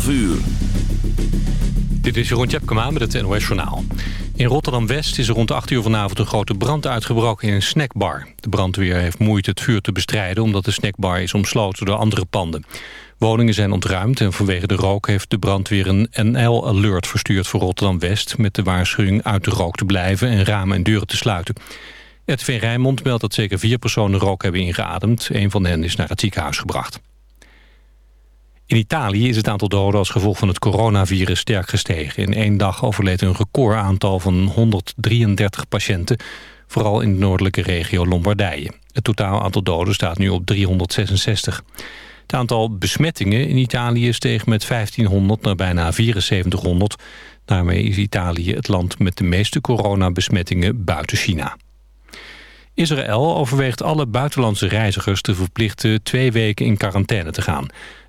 12 uur. Dit is Jeroen Tjepkema met het NOS Journaal. In Rotterdam-West is er rond 8 uur vanavond een grote brand uitgebroken in een snackbar. De brandweer heeft moeite het vuur te bestrijden... omdat de snackbar is omsloten door andere panden. Woningen zijn ontruimd en vanwege de rook heeft de brandweer een NL-alert verstuurd voor Rotterdam-West... met de waarschuwing uit de rook te blijven en ramen en deuren te sluiten. RTV Rijnmond meldt dat zeker vier personen rook hebben ingeademd. Een van hen is naar het ziekenhuis gebracht. In Italië is het aantal doden als gevolg van het coronavirus sterk gestegen. In één dag overleed een recordaantal van 133 patiënten, vooral in de noordelijke regio Lombardije. Het totaal aantal doden staat nu op 366. Het aantal besmettingen in Italië steeg met 1500 naar bijna 7400. Daarmee is Italië het land met de meeste coronabesmettingen buiten China. Israël overweegt alle buitenlandse reizigers te verplichten twee weken in quarantaine te gaan.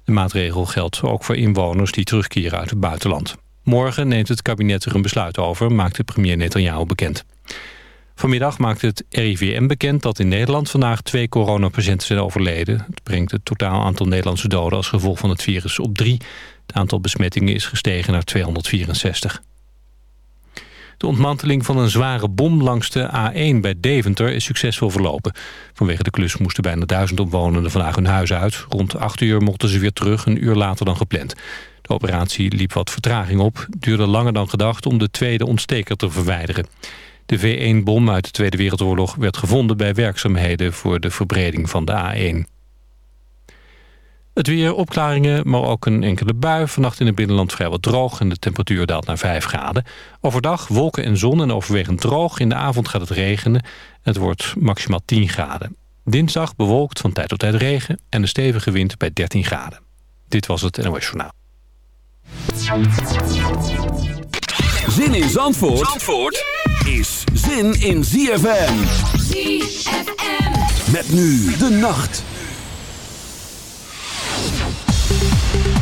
De maatregel geldt ook voor inwoners die terugkeren uit het buitenland. Morgen neemt het kabinet er een besluit over, maakt de premier Netanyahu bekend. Vanmiddag maakt het RIVM bekend dat in Nederland vandaag twee coronapatiënten zijn overleden. Het brengt het totaal aantal Nederlandse doden als gevolg van het virus op drie. Het aantal besmettingen is gestegen naar 264. De ontmanteling van een zware bom langs de A1 bij Deventer is succesvol verlopen. Vanwege de klus moesten bijna duizend omwonenden vandaag hun huis uit. Rond 8 uur mochten ze weer terug, een uur later dan gepland. De operatie liep wat vertraging op. duurde langer dan gedacht om de tweede ontsteker te verwijderen. De V1-bom uit de Tweede Wereldoorlog werd gevonden bij werkzaamheden voor de verbreding van de A1. Het weer, opklaringen, maar ook een enkele bui. Vannacht in het binnenland vrijwel droog en de temperatuur daalt naar 5 graden. Overdag wolken en zon en overwegend droog. In de avond gaat het regenen. Het wordt maximaal 10 graden. Dinsdag bewolkt van tijd tot tijd regen en een stevige wind bij 13 graden. Dit was het NOS Journaal. Zin in Zandvoort, Zandvoort is zin in ZFM. ZFM. Met nu de nacht. Thank you.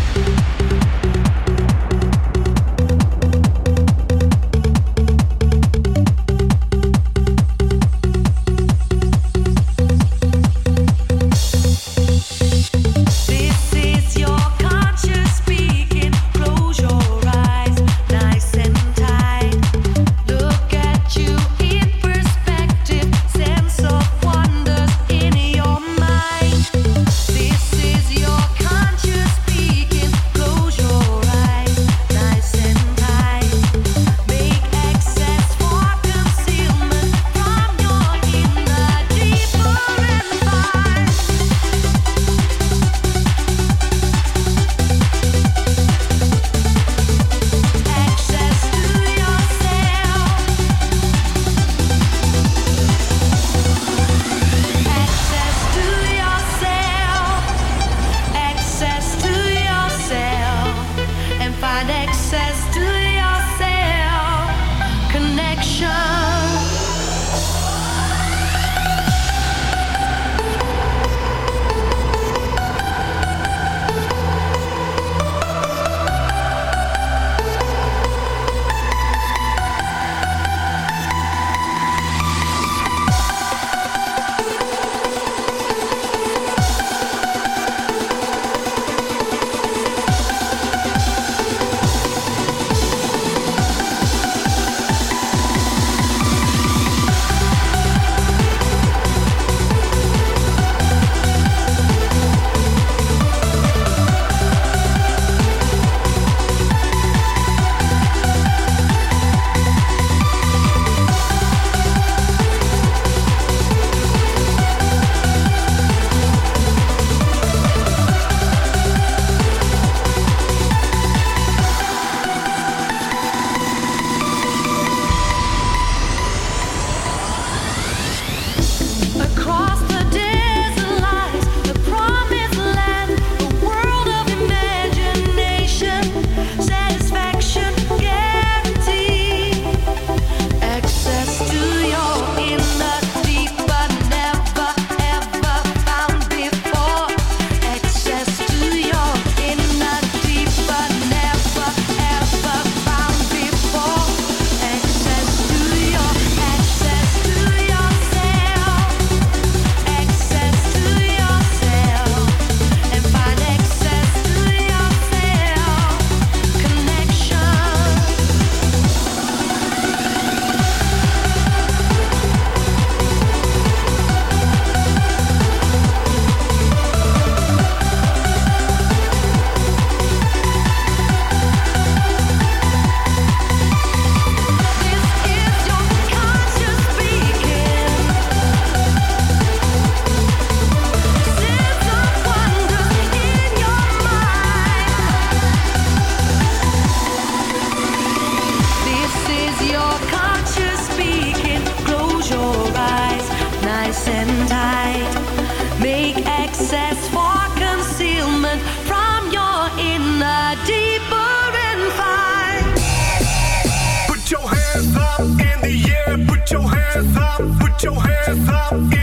up, put your hands up.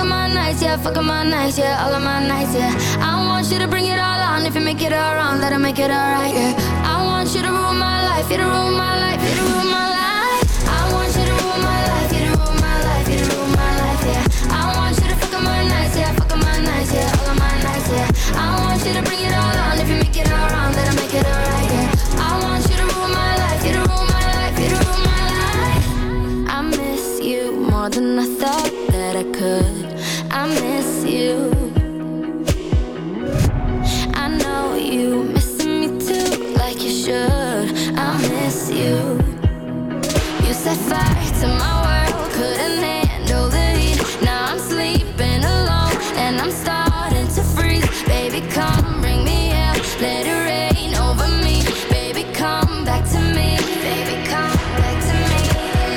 Fuck my nights, yeah, fuck my nights, yeah, all of my nights, yeah. I want you to bring it all on. If you make it all wrong, let it make it alright, yeah. I want you to rule my life, you to rule my life, you to rule my life. I want you to rule set fire to my world, couldn't handle the heat. Now I'm sleeping alone and I'm starting to freeze. Baby, come bring me out, let it rain over me. Baby, come back to me. Baby, come back to me.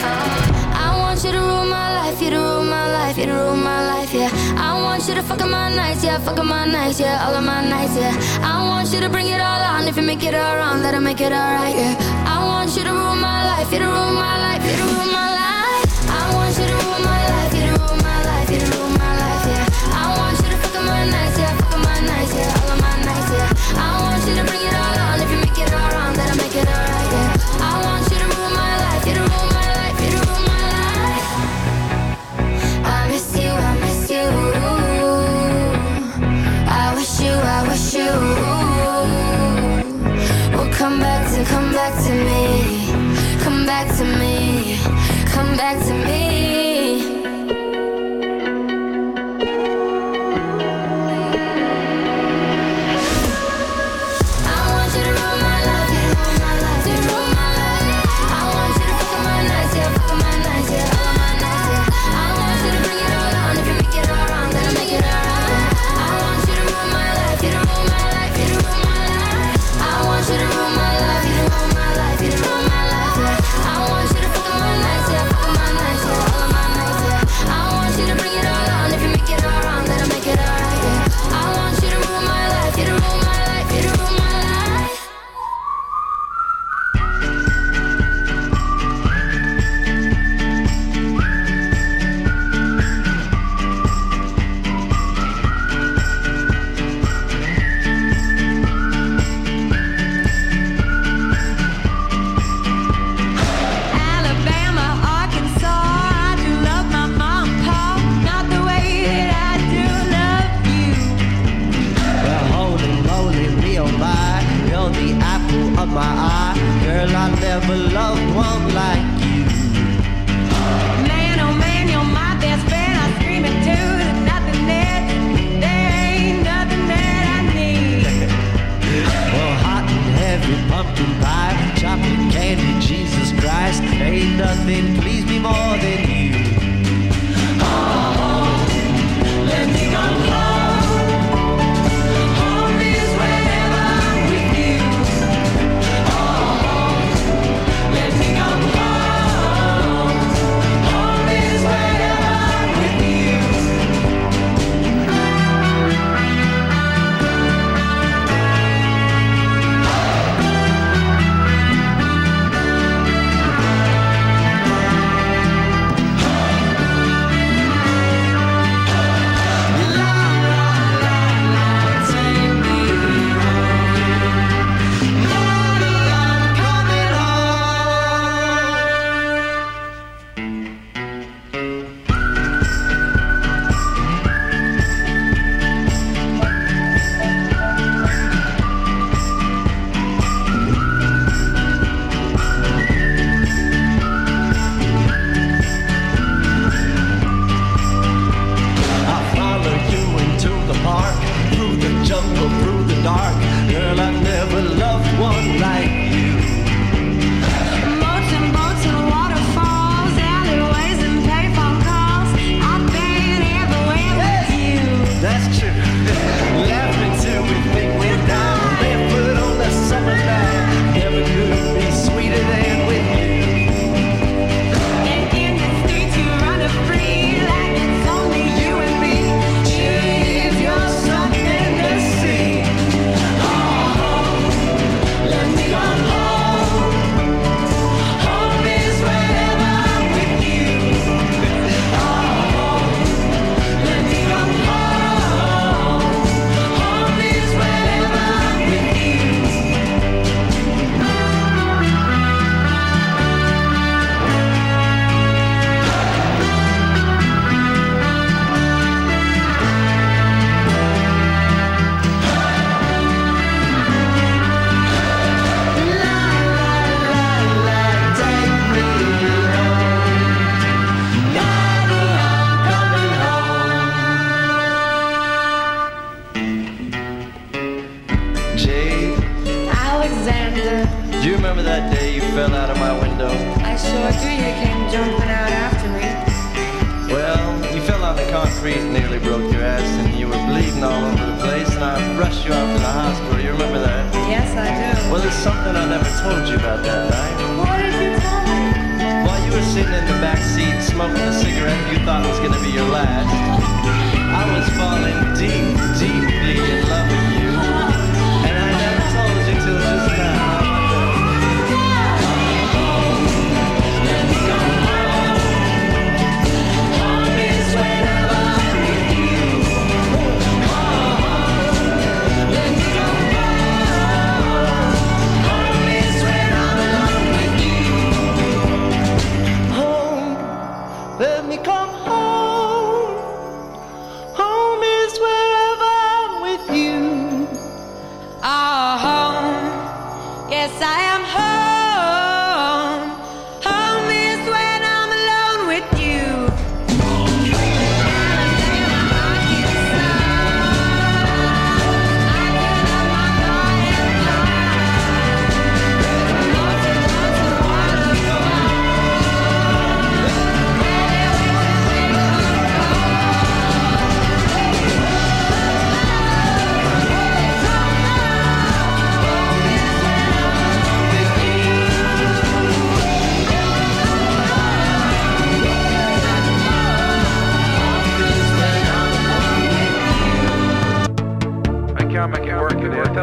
Oh, I want you to rule my life, you to rule my life, you to rule my life, yeah. I want you to fuck up my nights, yeah, fuck my nights, yeah, all of my nights, yeah. I want you to bring it all on. If you make it all wrong, let it make it alright, yeah. I want you to rule my life, you to rule my life, you to rule my life. I want you to rule my life, you to rule my life, you to rule my life, yeah. I want you to fuck my nights, yeah, fuck my nights, yeah, all of my nights, yeah. I want you to bring it all on. If you make it all wrong, let it make it alright, yeah. I want you to rule my life, you to rule my life, you to rule my life. I miss you, I miss you. I wish you, I wish you would come back to, come back to me, back to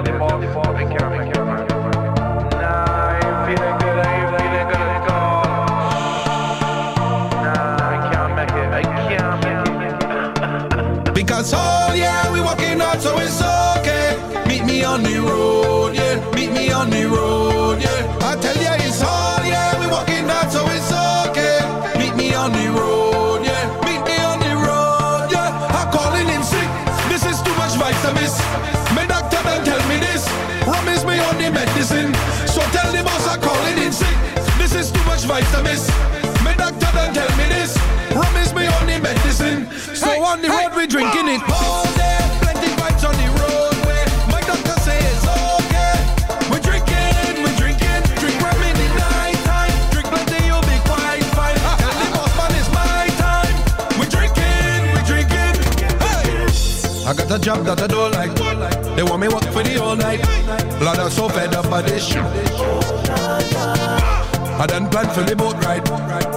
Baltimore. job that I don't like. They want me work for the all night. Blood, I'm so fed up by this shit. I done planned for the boat ride.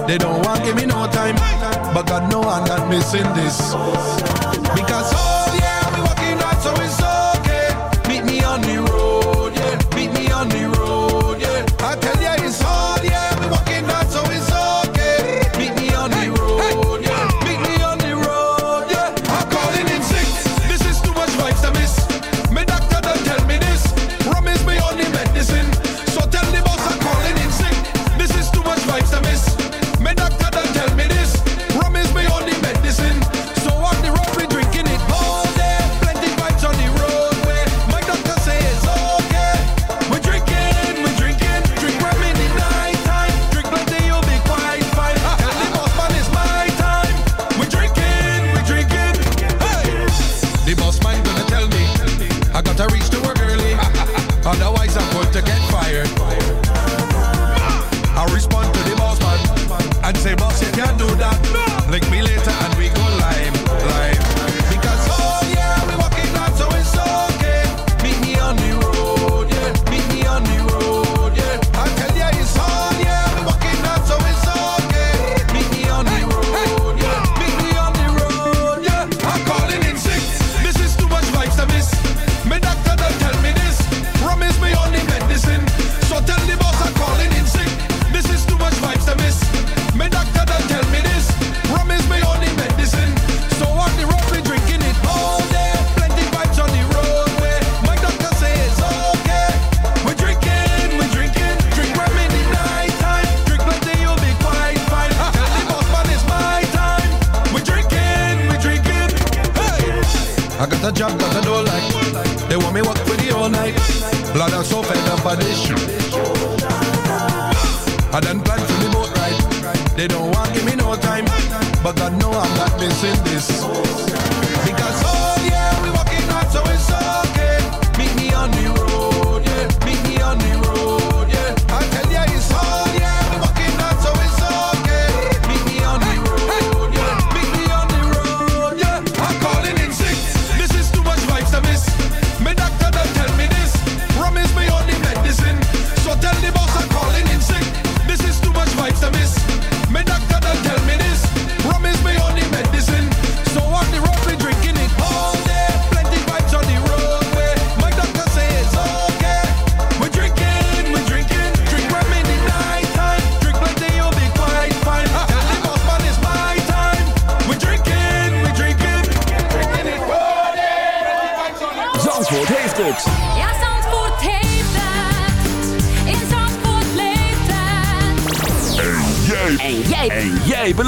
They don't want give me no time. But God know I'm not missing this. Because oh,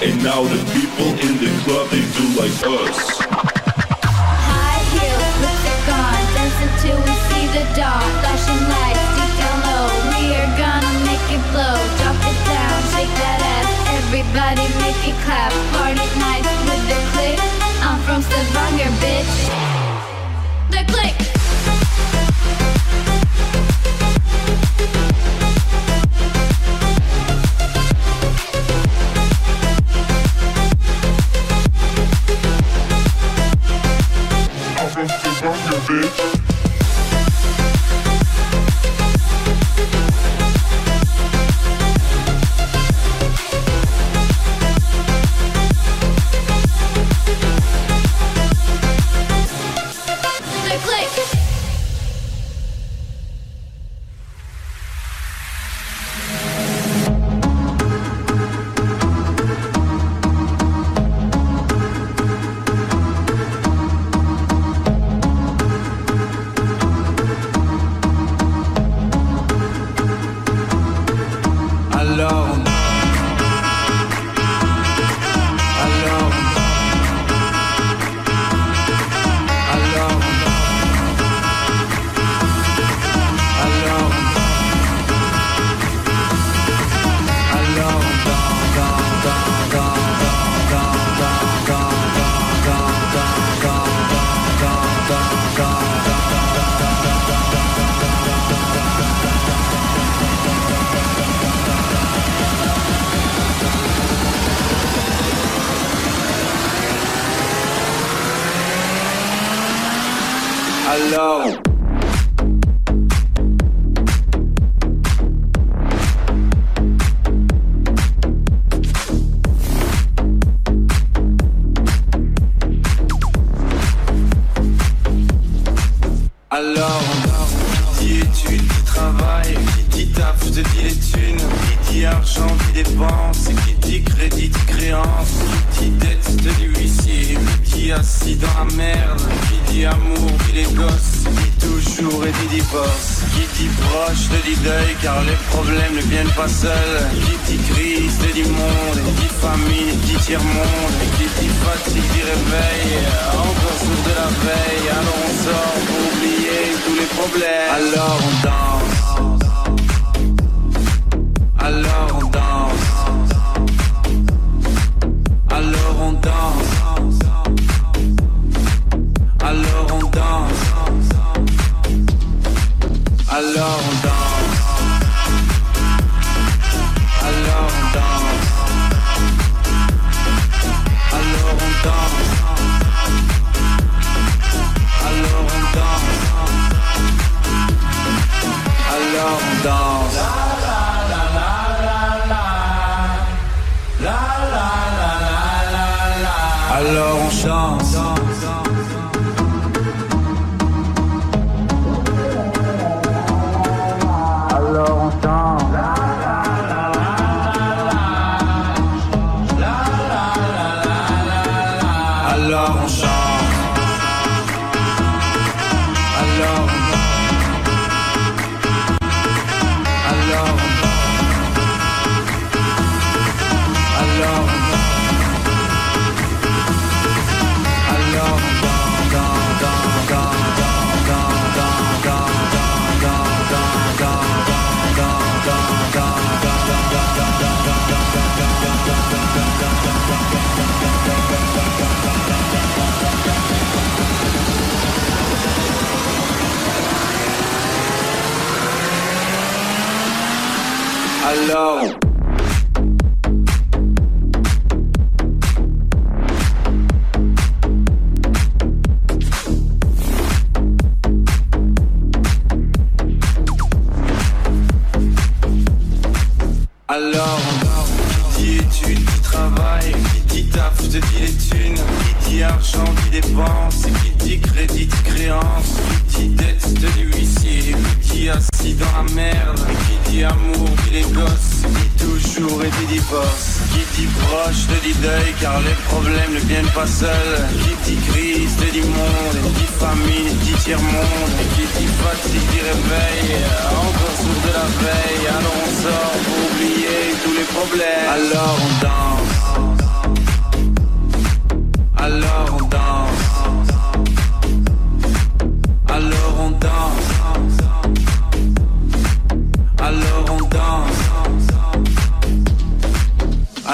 And now the people in the club, they do like us. High heels, lipstick on, dance until we see the dawn. Flashing lights, deep down low, we are gonna make it blow. Drop it down, shake that ass, everybody make it clap. Party night with the click, I'm from Stavanger, bitch. The click.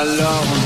Alors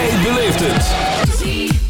jij beleeft het.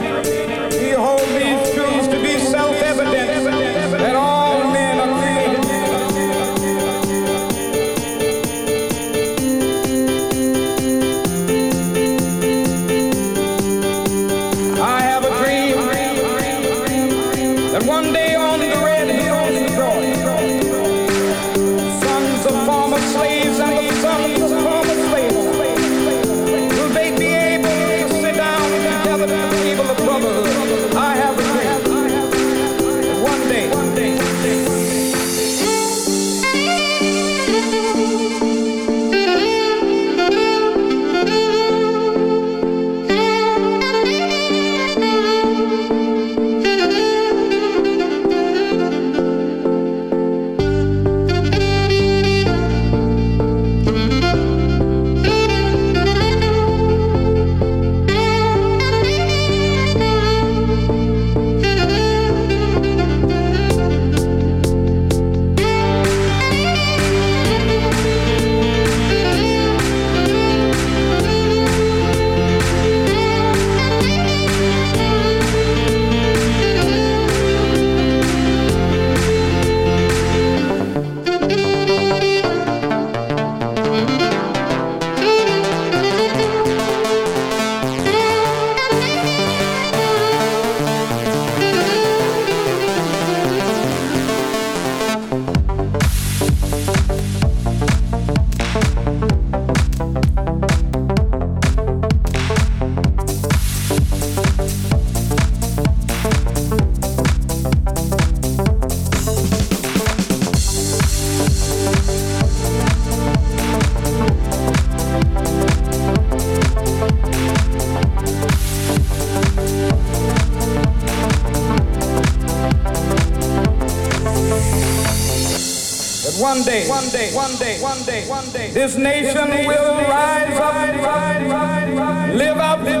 one day, one day, one day, this nation, this nation will rise up, live up.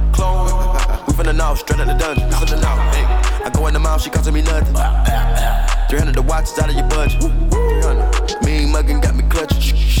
Clone. We finna know, straight out the dungeon. Finna know. Hey, I go in the mouth, she costing me nothing. 300 the watch is out of your budget. 300. Mean muggin' got me clutching.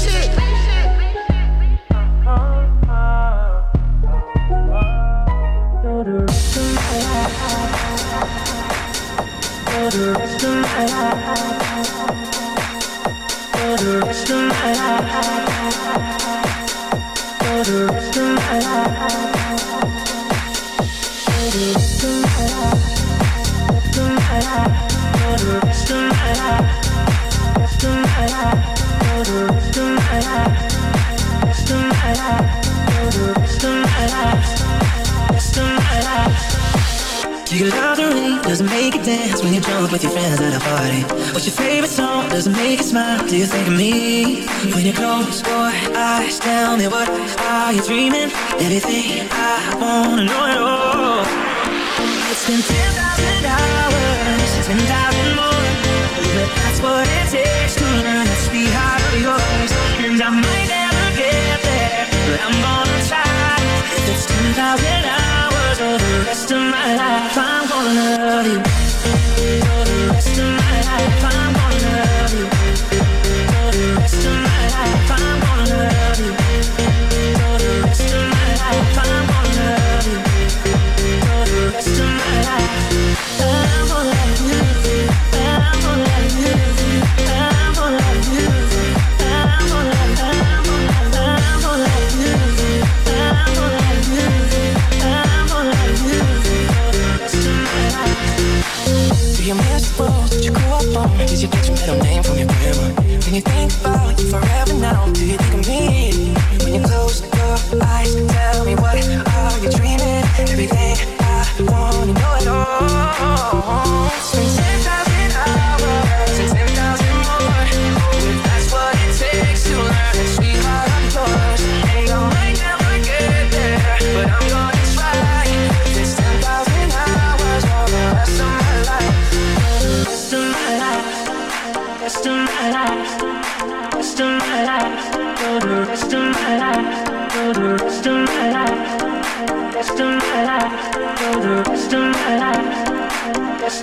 Do you love the rain? Does it make you dance when you jump with your friends at a party? What's your favorite song? Does it make you smile? Do you think of me? When you close your eyes, tell me what are you dreaming? Everything I wanna know at all. It's been 10,000 hours, 10,000 more. But that's what it takes to learn that sweetheart of yours. And I might never get there, but I'm gonna try. If it's 10,000 hours or the rest of my life, I'm gonna love you.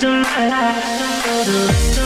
rest of my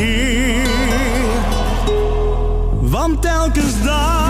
keer. Want telkens daar.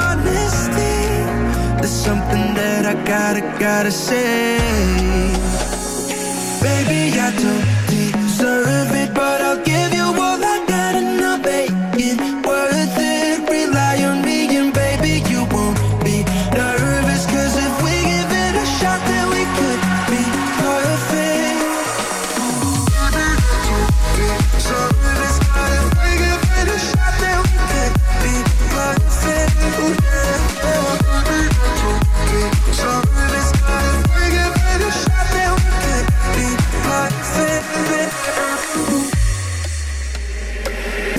something that I gotta, gotta say. Baby, I do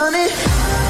honey.